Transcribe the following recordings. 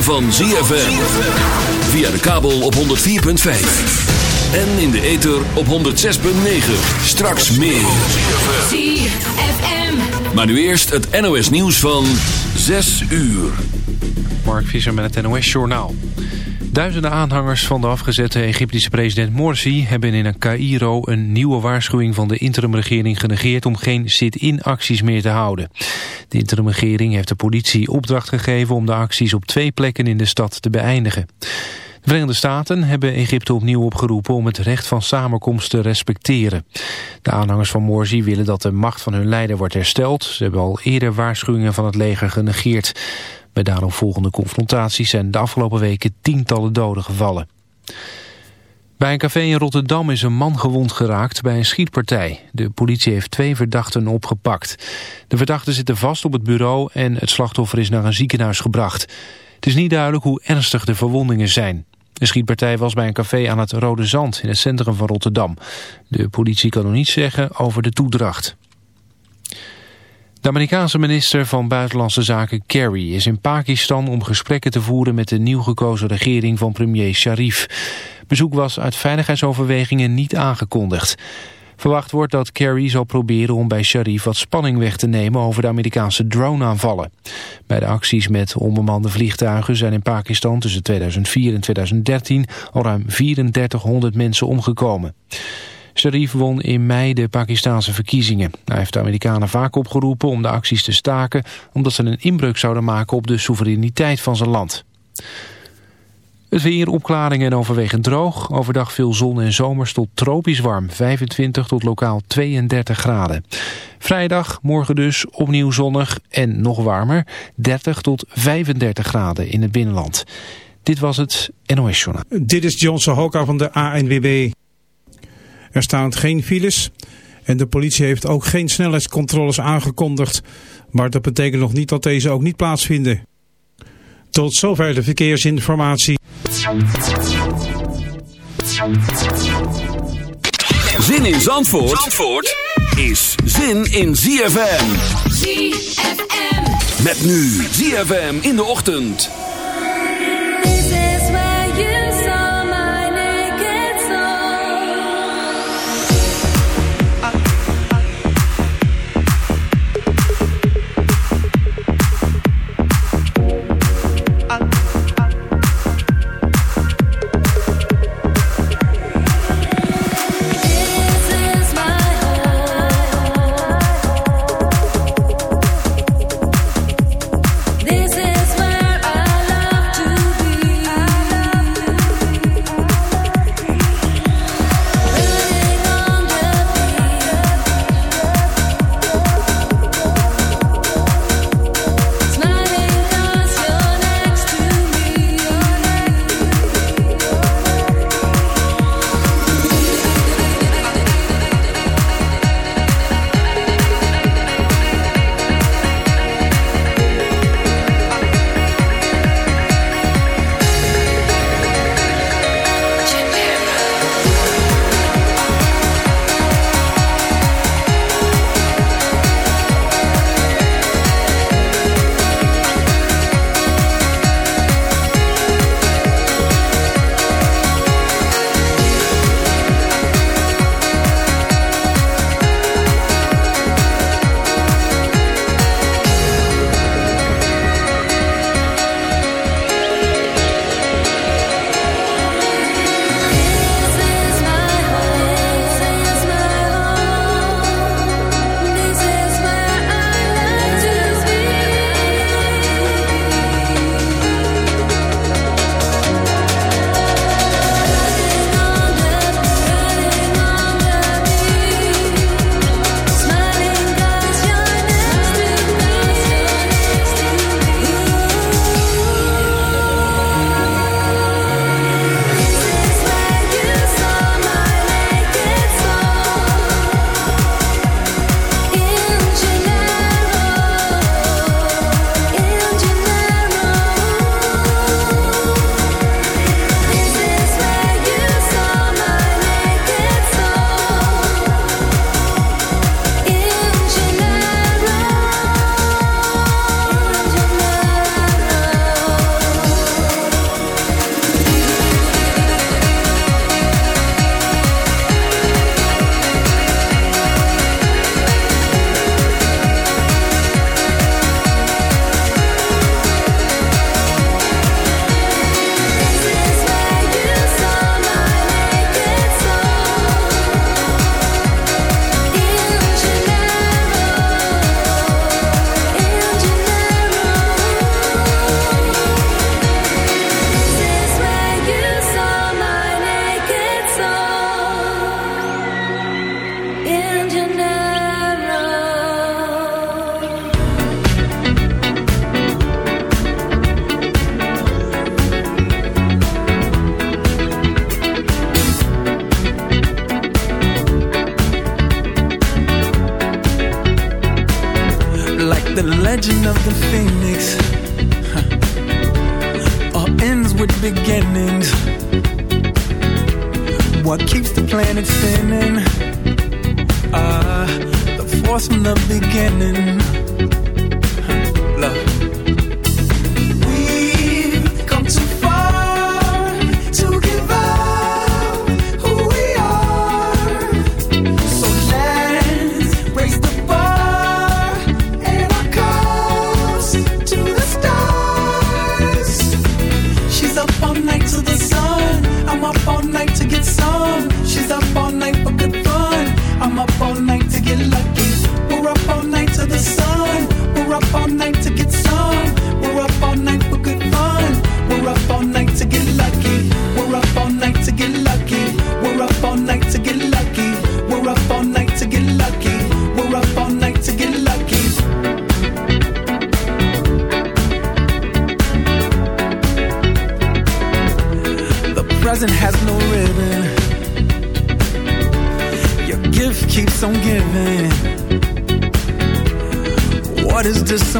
ritme van ZFM. Via de kabel op 104.5. En in de ether op 106.9. Straks meer. ZFM. Maar nu eerst het NOS nieuws van 6 uur. Mark Visser met het NOS-journaal. Duizenden aanhangers van de afgezette Egyptische president Morsi... hebben in een Cairo een nieuwe waarschuwing van de interimregering genegeerd... om geen sit-in acties meer te houden. De interimregering heeft de politie opdracht gegeven... om de acties op twee plekken in de stad te beëindigen. De Verenigde Staten hebben Egypte opnieuw opgeroepen om het recht van samenkomst te respecteren. De aanhangers van Morsi willen dat de macht van hun leider wordt hersteld. Ze hebben al eerder waarschuwingen van het leger genegeerd. Bij daaropvolgende confrontaties zijn de afgelopen weken tientallen doden gevallen. Bij een café in Rotterdam is een man gewond geraakt bij een schietpartij. De politie heeft twee verdachten opgepakt. De verdachten zitten vast op het bureau en het slachtoffer is naar een ziekenhuis gebracht. Het is niet duidelijk hoe ernstig de verwondingen zijn. De schietpartij was bij een café aan het Rode Zand in het centrum van Rotterdam. De politie kan nog niets zeggen over de toedracht. De Amerikaanse minister van Buitenlandse Zaken Kerry is in Pakistan om gesprekken te voeren met de nieuw gekozen regering van premier Sharif. Bezoek was uit veiligheidsoverwegingen niet aangekondigd. Verwacht wordt dat Kerry zal proberen om bij Sharif wat spanning weg te nemen over de Amerikaanse droneaanvallen. Bij de acties met onbemande vliegtuigen zijn in Pakistan tussen 2004 en 2013 al ruim 3400 mensen omgekomen. Sharif won in mei de Pakistanse verkiezingen. Hij heeft de Amerikanen vaak opgeroepen om de acties te staken... omdat ze een inbreuk zouden maken op de soevereiniteit van zijn land. Het weer, opklaringen en overwegend droog. Overdag veel zon en zomers tot tropisch warm. 25 tot lokaal 32 graden. Vrijdag, morgen dus, opnieuw zonnig en nog warmer. 30 tot 35 graden in het binnenland. Dit was het NOS Journaal. Dit is Johnson Hoka van de ANWB. Er staan geen files en de politie heeft ook geen snelheidscontroles aangekondigd. Maar dat betekent nog niet dat deze ook niet plaatsvinden. Tot zover de verkeersinformatie. Zin in Zandvoort, Zandvoort is zin in ZFM. ZFM. Met nu ZFM in de ochtend. just some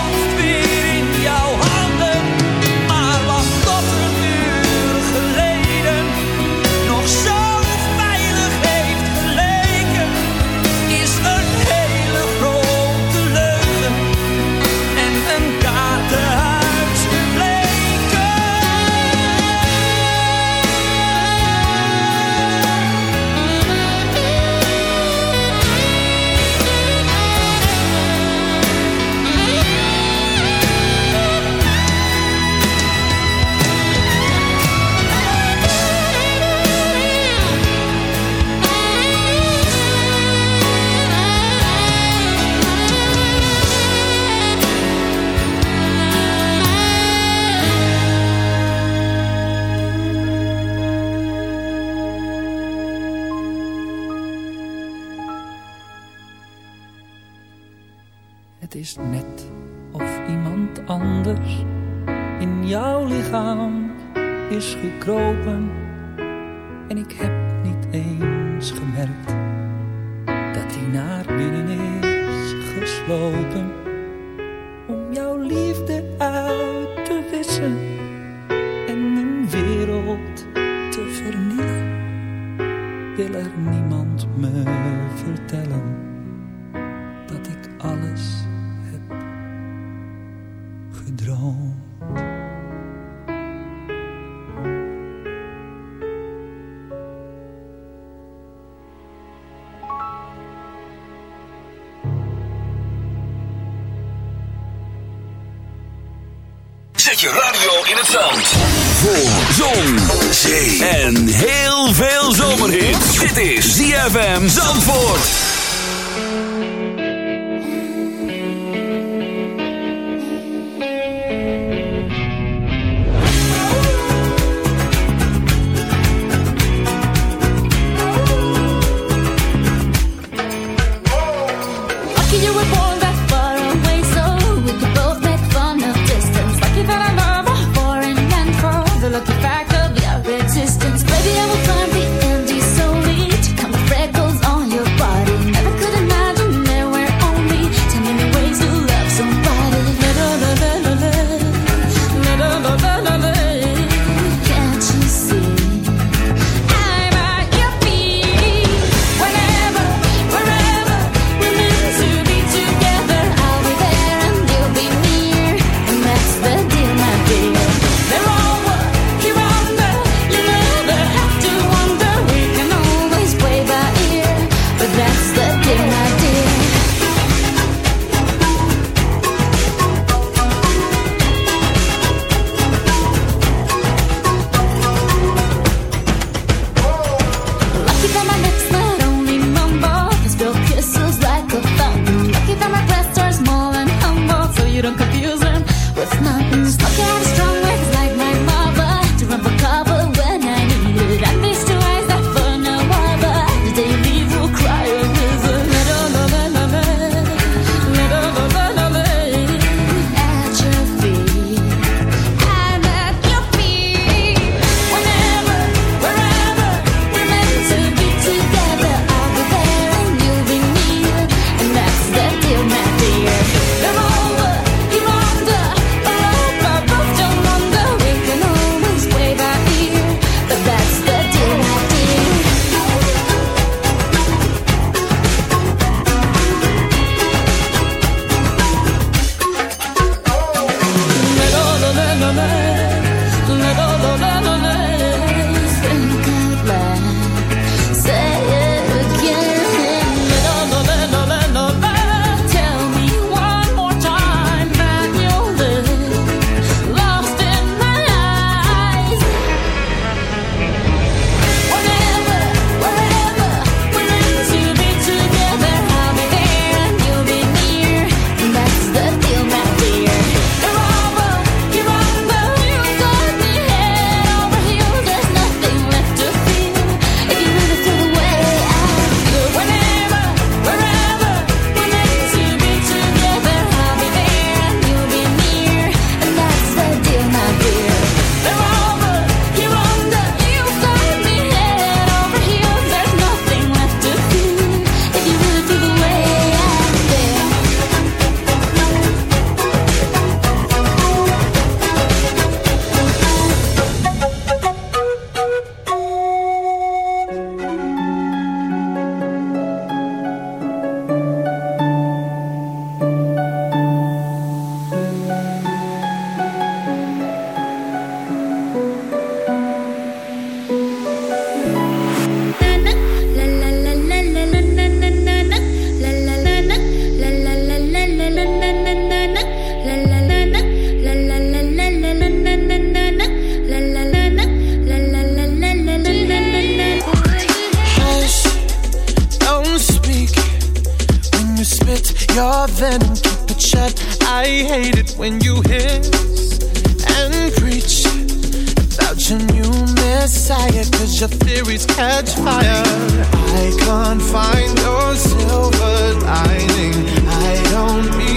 messiah, cause your theories catch fire. I can't find your silver lining. I don't need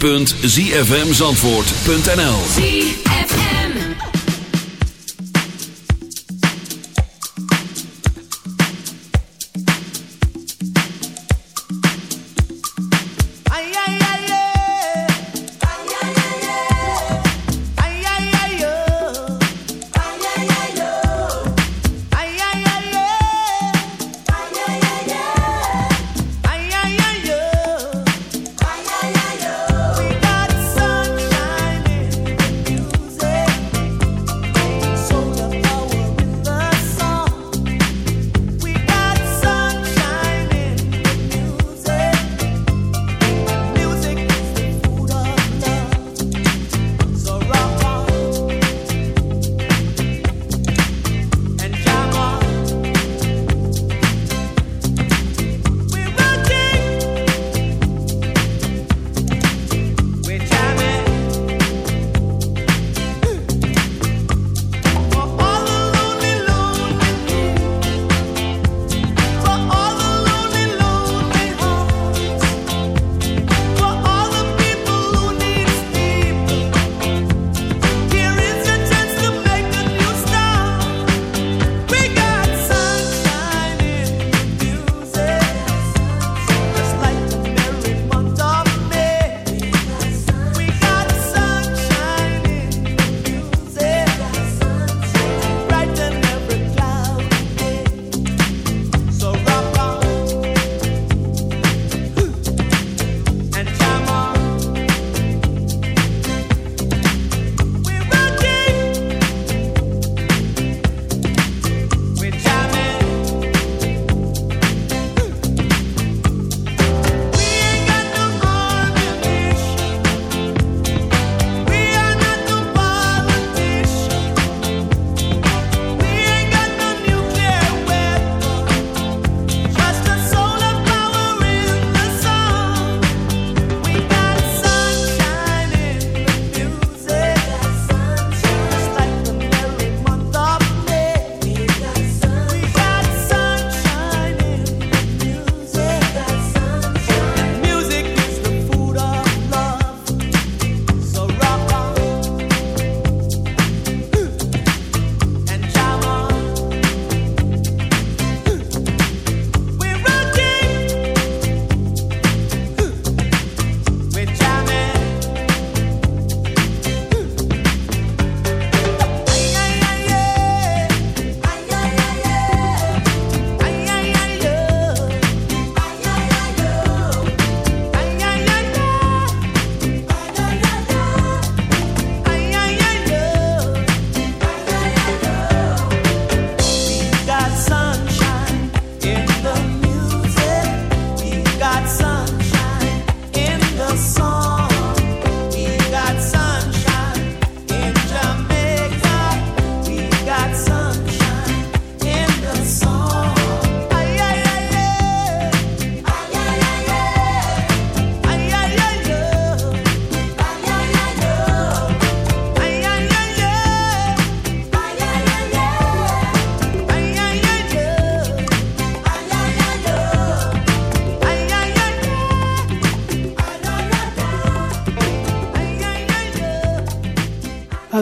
www.zfmzandvoort.nl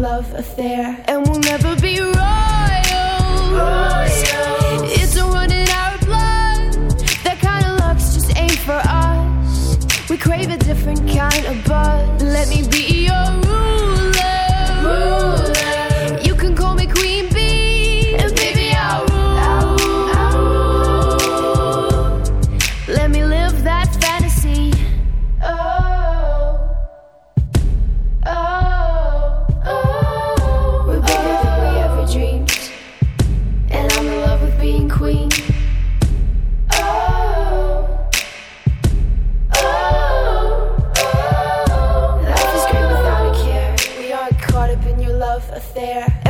Love affair, and we'll never be royals. It's a run in our blood. That kind of luck's just ain't for us. We crave a different kind of buzz. Let me be love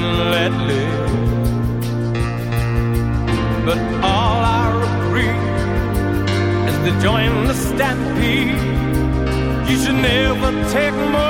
Let live, But all I regret is to join the stampede. You should never take more.